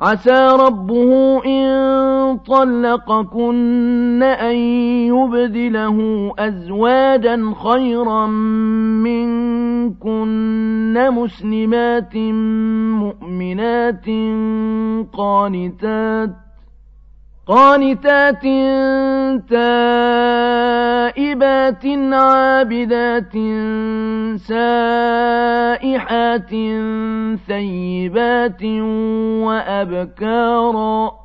عسى ربه إن طلقكن أن يبدله أزواجا خيرا منكن مسلمات مؤمنات قانتات قانتات تائبات عابدات سائحات ثيبات وأبكارا